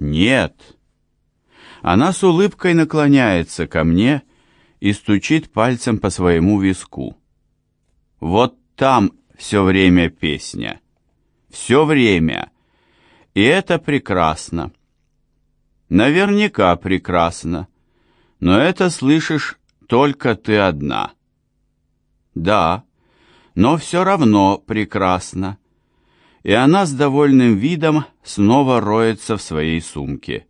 Нет. Она с улыбкой наклоняется ко мне и стучит пальцем по своему виску. Вот там все время песня. Все время. И это прекрасно. Наверняка прекрасно. Но это слышишь только ты одна. Да, но все равно прекрасно. И она с довольным видом снова роется в своей сумке.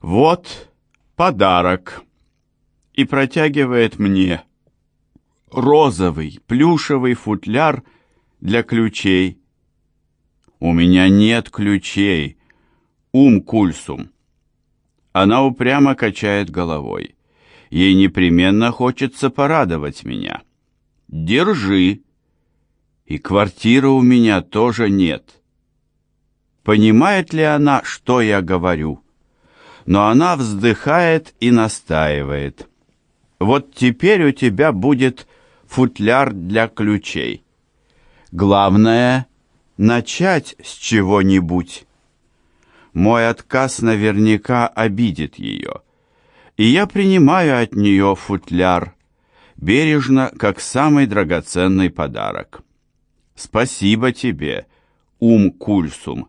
Вот подарок. И протягивает мне розовый плюшевый футляр для ключей. У меня нет ключей. Ум кульсум. Она упрямо качает головой. Ей непременно хочется порадовать меня. Держи. И квартиры у меня тоже нет. Понимает ли она, что я говорю? Но она вздыхает и настаивает. Вот теперь у тебя будет футляр для ключей. Главное — начать с чего-нибудь. Мой отказ наверняка обидит ее, и я принимаю от нее футляр, бережно, как самый драгоценный подарок. Спасибо тебе, ум кульсум.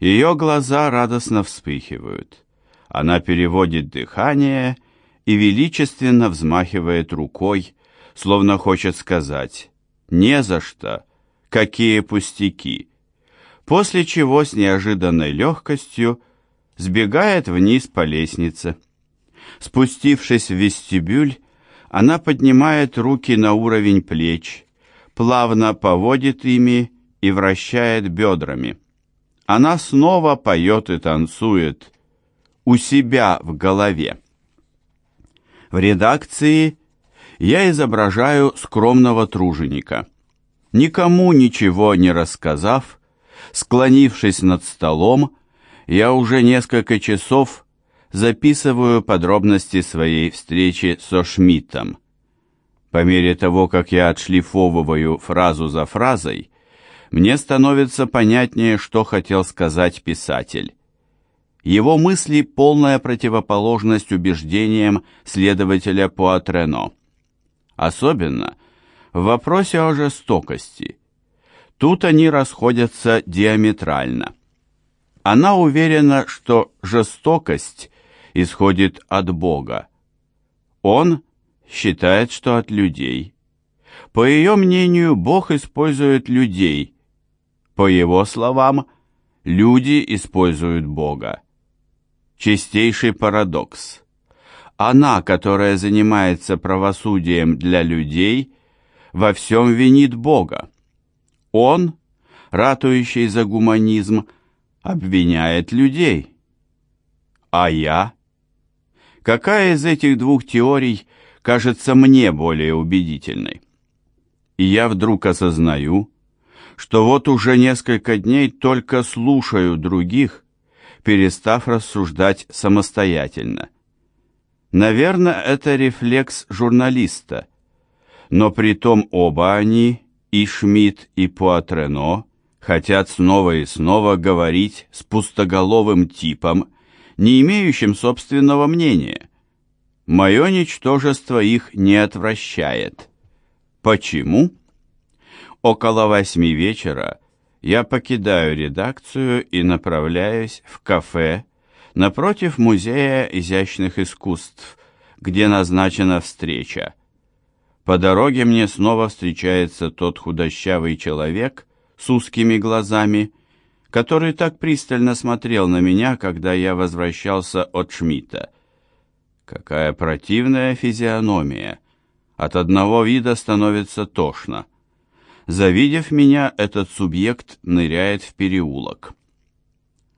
Ее глаза радостно вспыхивают. Она переводит дыхание и величественно взмахивает рукой, словно хочет сказать «Не за что! Какие пустяки!» После чего с неожиданной легкостью сбегает вниз по лестнице. Спустившись в вестибюль, она поднимает руки на уровень плеч, плавно поводит ими и вращает бедрами. Она снова поет и танцует у себя в голове. В редакции я изображаю скромного труженика. Никому ничего не рассказав, склонившись над столом, я уже несколько часов записываю подробности своей встречи со Шмидтом. По мере того, как я отшлифовываю фразу за фразой, мне становится понятнее, что хотел сказать писатель. Его мысли – полная противоположность убеждениям следователя Пуатрено. Особенно в вопросе о жестокости. Тут они расходятся диаметрально. Она уверена, что жестокость исходит от Бога. Он считает, что от людей. По ее мнению, Бог использует людей. По его словам, люди используют Бога. Чистейший парадокс. Она, которая занимается правосудием для людей, во всем винит Бога. Он, ратующий за гуманизм, обвиняет людей. А я? Какая из этих двух теорий кажется мне более убедительной? И я вдруг осознаю, что вот уже несколько дней только слушаю других, перестав рассуждать самостоятельно. Наверное, это рефлекс журналиста. Но при том оба они, и Шмидт, и Пуатрено, хотят снова и снова говорить с пустоголовым типом, не имеющим собственного мнения. Мое ничтожество их не отвращает. Почему? Около восьми вечера я покидаю редакцию и направляюсь в кафе напротив Музея изящных искусств, где назначена встреча. По дороге мне снова встречается тот худощавый человек с узкими глазами, который так пристально смотрел на меня, когда я возвращался от Шмидта. Какая противная физиономия! От одного вида становится тошно. Завидев меня, этот субъект ныряет в переулок.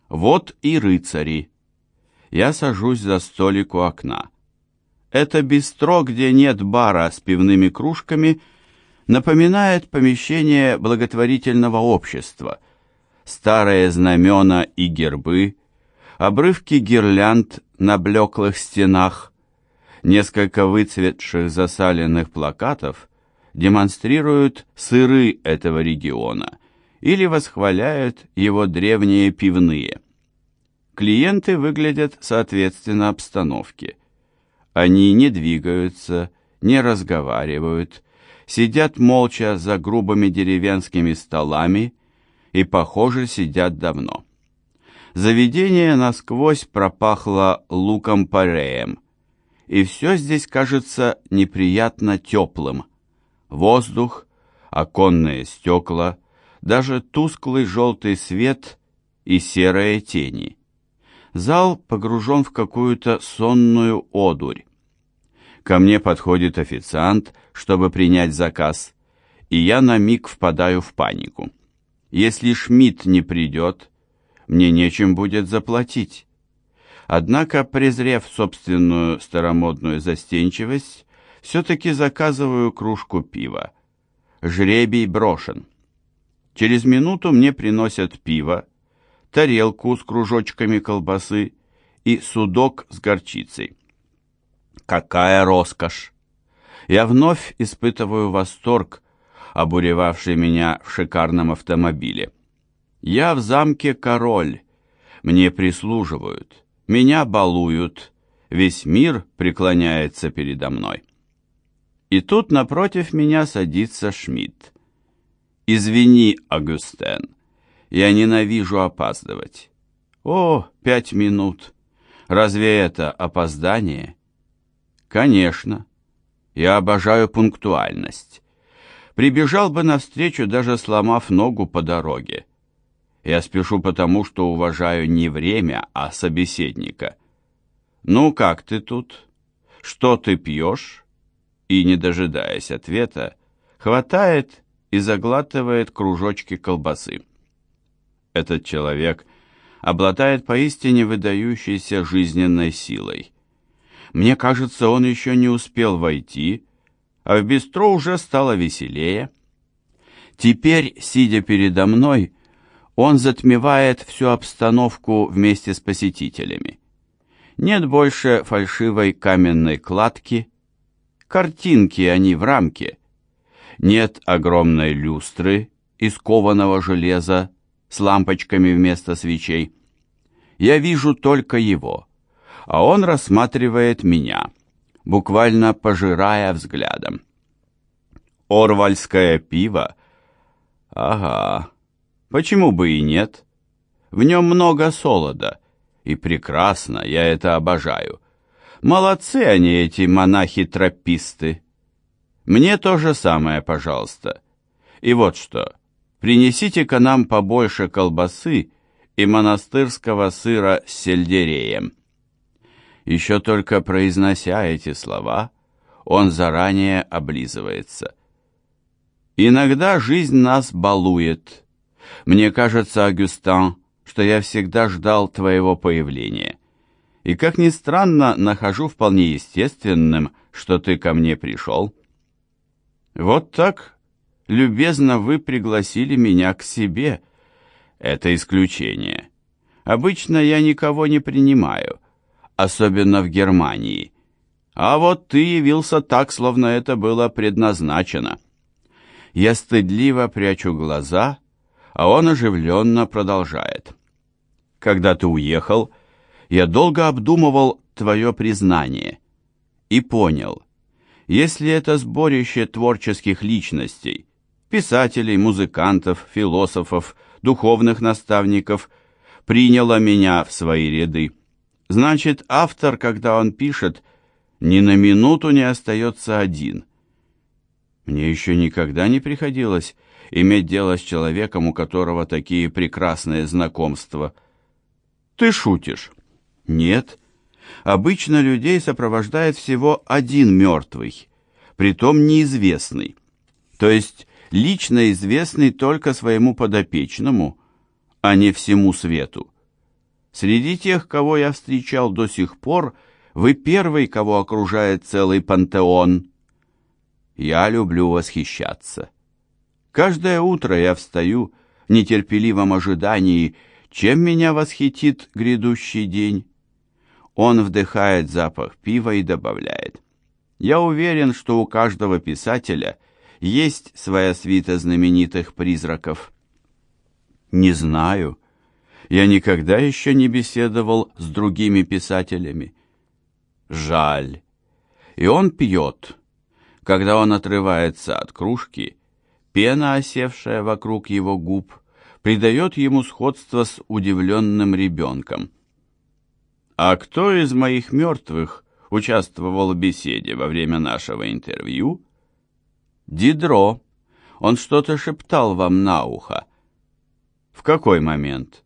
Вот и рыцари я сажусь за столик у окна. Это бистро, где нет бара с пивными кружками, напоминает помещение благотворительного общества. Старые знамена и гербы, обрывки гирлянд на блеклых стенах, несколько выцветших засаленных плакатов демонстрируют сыры этого региона или восхваляют его древние пивные. Клиенты выглядят соответственно обстановке. Они не двигаются, не разговаривают, сидят молча за грубыми деревенскими столами и, похоже, сидят давно. Заведение насквозь пропахло луком-пореем, и все здесь кажется неприятно теплым. Воздух, оконные стекла, даже тусклый желтый свет и серые тени. Зал погружен в какую-то сонную одурь. Ко мне подходит официант, чтобы принять заказ, и я на миг впадаю в панику. Если Шмидт не придет, мне нечем будет заплатить. Однако, презрев собственную старомодную застенчивость, все-таки заказываю кружку пива. Жребий брошен. Через минуту мне приносят пиво, тарелку с кружочками колбасы и судок с горчицей. Какая роскошь! Я вновь испытываю восторг, обуревавший меня в шикарном автомобиле. Я в замке король, мне прислуживают, меня балуют, весь мир преклоняется передо мной. И тут напротив меня садится Шмидт. «Извини, Агустен, я ненавижу опаздывать». «О, пять минут! Разве это опоздание?» Конечно. Я обожаю пунктуальность. Прибежал бы навстречу, даже сломав ногу по дороге. Я спешу потому, что уважаю не время, а собеседника. Ну, как ты тут? Что ты пьешь? И, не дожидаясь ответа, хватает и заглатывает кружочки колбасы. Этот человек обладает поистине выдающейся жизненной силой. Мне кажется, он еще не успел войти, а в бистро уже стало веселее. Теперь, сидя передо мной, он затмевает всю обстановку вместе с посетителями. Нет больше фальшивой каменной кладки, картинки они в рамке. Нет огромной люстры из кованого железа с лампочками вместо свечей. Я вижу только его — а он рассматривает меня, буквально пожирая взглядом. Орвальское пиво? Ага, почему бы и нет? В нем много солода, и прекрасно, я это обожаю. Молодцы они, эти монахи-трописты. Мне то же самое, пожалуйста. И вот что, принесите-ка нам побольше колбасы и монастырского сыра с сельдереем. Еще только произнося эти слова, он заранее облизывается. «Иногда жизнь нас балует. Мне кажется, Агюстан, что я всегда ждал твоего появления. И, как ни странно, нахожу вполне естественным, что ты ко мне пришел. Вот так любезно вы пригласили меня к себе. Это исключение. Обычно я никого не принимаю, особенно в Германии. А вот ты явился так, словно это было предназначено. Я стыдливо прячу глаза, а он оживленно продолжает. Когда ты уехал, я долго обдумывал твое признание и понял, если это сборище творческих личностей, писателей, музыкантов, философов, духовных наставников, приняло меня в свои ряды, Значит, автор, когда он пишет, ни на минуту не остается один. Мне еще никогда не приходилось иметь дело с человеком, у которого такие прекрасные знакомства. Ты шутишь? Нет. Обычно людей сопровождает всего один мертвый, притом неизвестный. То есть лично известный только своему подопечному, а не всему свету. Среди тех, кого я встречал до сих пор, вы первый, кого окружает целый пантеон. Я люблю восхищаться. Каждое утро я встаю в нетерпеливом ожидании, чем меня восхитит грядущий день. Он вдыхает запах пива и добавляет. Я уверен, что у каждого писателя есть своя свита знаменитых призраков. Не знаю, Я никогда еще не беседовал с другими писателями. Жаль. И он пьет. Когда он отрывается от кружки, пена, осевшая вокруг его губ, придает ему сходство с удивленным ребенком. А кто из моих мертвых участвовал в беседе во время нашего интервью? Дидро. Он что-то шептал вам на ухо. В какой момент?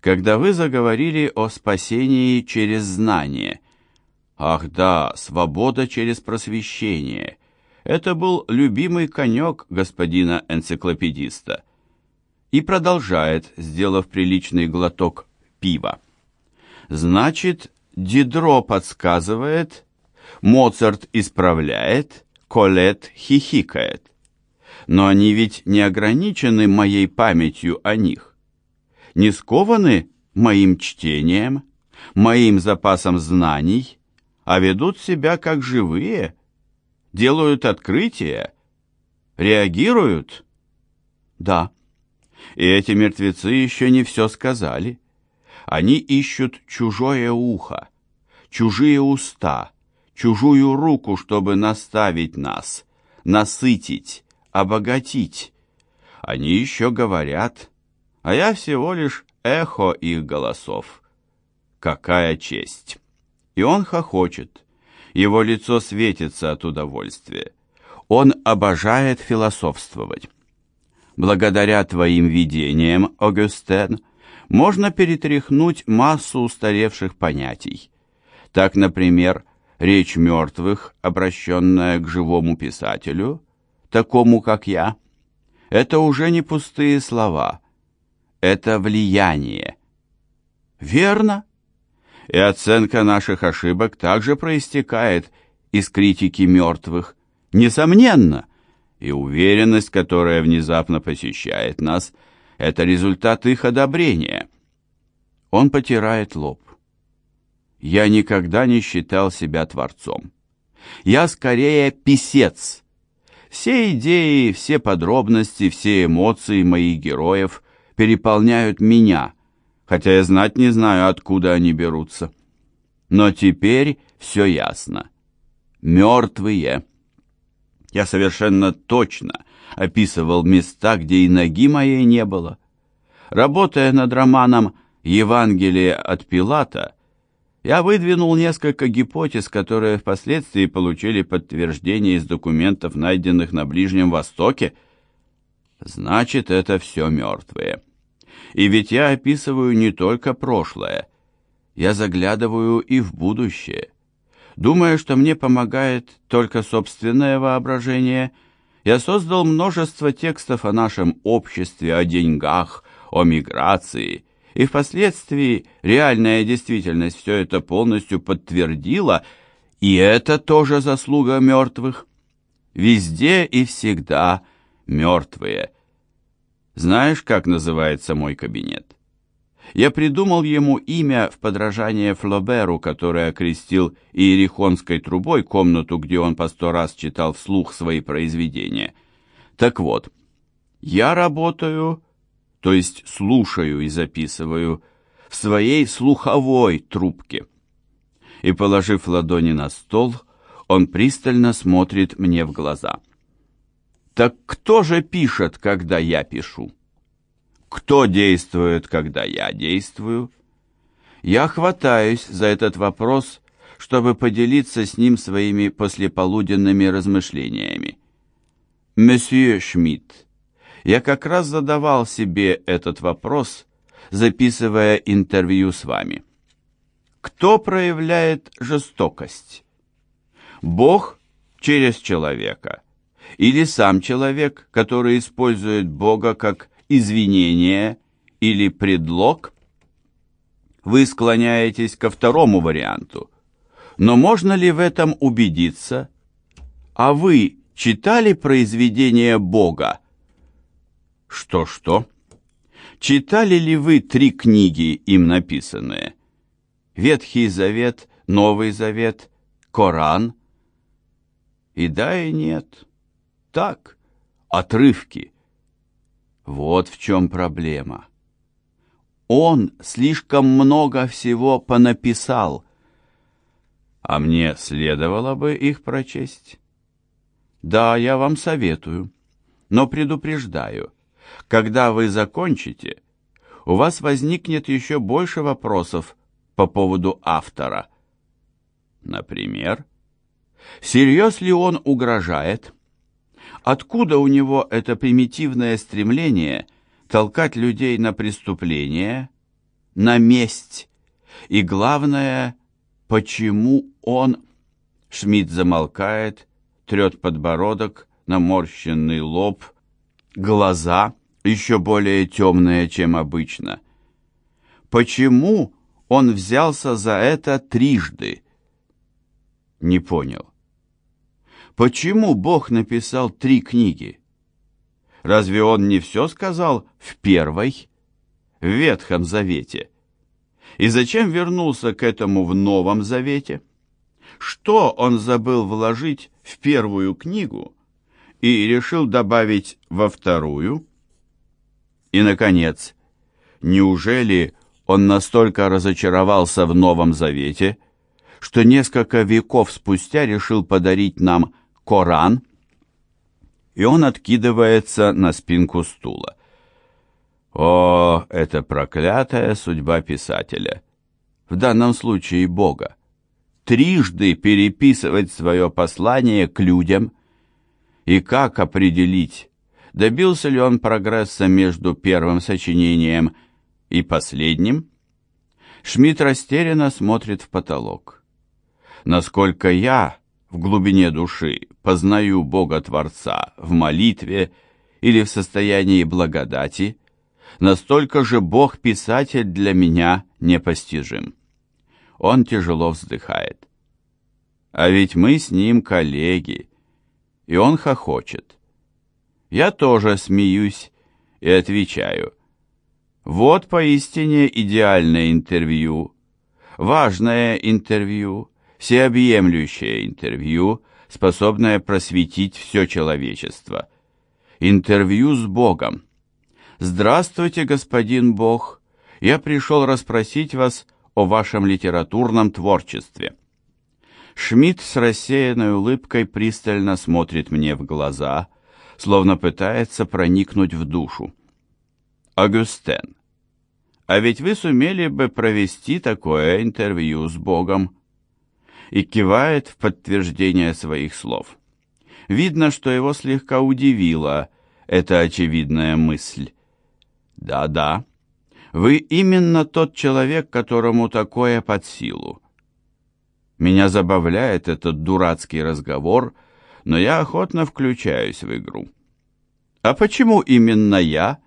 Когда вы заговорили о спасении через знание. Ах да, свобода через просвещение. Это был любимый конек господина энциклопедиста. И продолжает, сделав приличный глоток пива. Значит, Дидро подсказывает, Моцарт исправляет, Колет хихикает. Но они ведь не ограничены моей памятью о них. Не скованы моим чтением, моим запасом знаний, а ведут себя как живые, делают открытия, реагируют. Да, и эти мертвецы еще не все сказали. Они ищут чужое ухо, чужие уста, чужую руку, чтобы наставить нас, насытить, обогатить. Они еще говорят, а я всего лишь эхо их голосов. Какая честь! И он хохочет. Его лицо светится от удовольствия. Он обожает философствовать. Благодаря твоим видениям, Огюстен, можно перетряхнуть массу устаревших понятий. Так, например, речь мертвых, обращенная к живому писателю, такому как я, это уже не пустые слова, это влияние. Верно? И оценка наших ошибок также проистекает из критики мертвых, несомненно, и уверенность, которая внезапно посещает нас – это результат их одобрения. Он потирает лоб. Я никогда не считал себя творцом. Я скорее писец. Все идеи, все подробности, все эмоции моих героев переполняют меня, хотя я знать не знаю, откуда они берутся. Но теперь все ясно. Мертвые. Я совершенно точно описывал места, где и ноги моей не было. Работая над романом «Евангелие от Пилата», я выдвинул несколько гипотез, которые впоследствии получили подтверждение из документов, найденных на Ближнем Востоке. Значит, это все мертвые. И ведь я описываю не только прошлое, я заглядываю и в будущее. Думая, что мне помогает только собственное воображение – я создал множество текстов о нашем обществе, о деньгах, о миграции, и впоследствии реальная действительность все это полностью подтвердила, и это тоже заслуга мертвых. Везде и всегда мертвые. Знаешь, как называется мой кабинет? Я придумал ему имя в подражание Флоберу, который окрестил иерихонской трубой комнату, где он по сто раз читал вслух свои произведения. Так вот, я работаю, то есть слушаю и записываю, в своей слуховой трубке. И, положив ладони на стол, он пристально смотрит мне в глаза. Так кто же пишет, когда я пишу? Кто действует, когда я действую? Я хватаюсь за этот вопрос, чтобы поделиться с ним своими послеполуденными размышлениями. Месье Шмидт, я как раз задавал себе этот вопрос, записывая интервью с вами. Кто проявляет жестокость? Бог через человека? Или сам человек, который использует Бога как извинение или предлог? Вы склоняетесь ко второму варианту. Но можно ли в этом убедиться? А вы читали произведение Бога? Что-что? Читали ли вы три книги, им написанные? Ветхий Завет, Новый Завет, Коран? И да, и нет. Так, отрывки – вот в чем проблема. Он слишком много всего понаписал. А мне следовало бы их прочесть. Да, я вам советую, но предупреждаю, когда вы закончите, у вас возникнет еще больше вопросов по поводу автора. Например, всерьез ли он угрожает? Откуда у него это примитивное стремление толкать людей на преступление, на месть? И главное, почему он... Шмидт замолкает, трет подбородок, наморщенный лоб, глаза еще более темные, чем обычно. Почему он взялся за это трижды? Не понял. Почему Бог написал три книги? Разве он не все сказал в первой, в Ветхом Завете? И зачем вернулся к этому в Новом Завете? Что он забыл вложить в первую книгу и решил добавить во вторую? И, наконец, неужели он настолько разочаровался в Новом Завете, что несколько веков спустя решил подарить нам Коран, и он откидывается на спинку стула. О, это проклятая судьба писателя, в данном случае Бога, трижды переписывать свое послание к людям, и как определить, добился ли он прогресса между первым сочинением и последним? Шмидт растерянно смотрит в потолок. Насколько я в глубине души познаю Бога Творца в молитве или в состоянии благодати, настолько же Бог-писатель для меня непостижим. Он тяжело вздыхает. А ведь мы с ним коллеги, и он хохочет. Я тоже смеюсь и отвечаю. Вот поистине идеальное интервью, важное интервью, всеобъемлющее интервью, способное просветить все человечество. Интервью с Богом. Здравствуйте, господин Бог. Я пришел расспросить вас о вашем литературном творчестве. Шмидт с рассеянной улыбкой пристально смотрит мне в глаза, словно пытается проникнуть в душу. Агюстен, а ведь вы сумели бы провести такое интервью с Богом и кивает в подтверждение своих слов. Видно, что его слегка удивила эта очевидная мысль. «Да-да, вы именно тот человек, которому такое под силу. Меня забавляет этот дурацкий разговор, но я охотно включаюсь в игру. А почему именно я?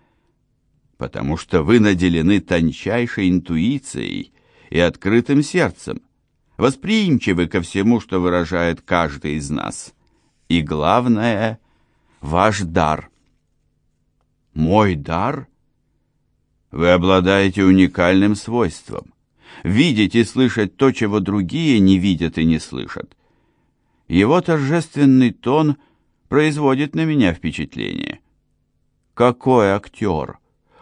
Потому что вы наделены тончайшей интуицией и открытым сердцем восприимчивы ко всему, что выражает каждый из нас. И главное, ваш дар. Мой дар? Вы обладаете уникальным свойством. Видеть и слышать то, чего другие не видят и не слышат. Его торжественный тон производит на меня впечатление. Какой актер!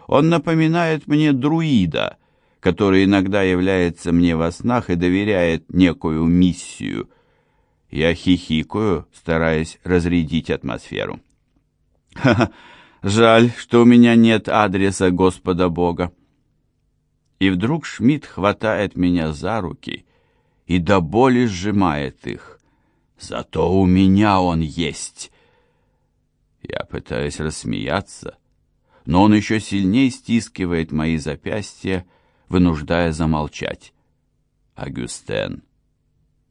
Он напоминает мне друида, который иногда является мне во снах и доверяет некую миссию. Я хихикаю, стараясь разрядить атмосферу. Ха-ха, жаль, что у меня нет адреса Господа Бога. И вдруг Шмидт хватает меня за руки и до боли сжимает их. Зато у меня он есть. Я пытаюсь рассмеяться, но он еще сильнее стискивает мои запястья, вынуждая замолчать. «Агюстен,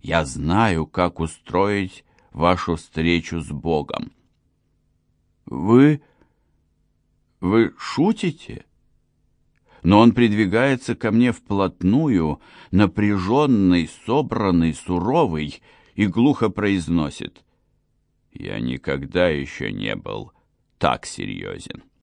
я знаю, как устроить вашу встречу с Богом». «Вы... вы шутите?» Но он придвигается ко мне вплотную, напряженный, собранный, суровый, и глухо произносит. «Я никогда еще не был так серьезен».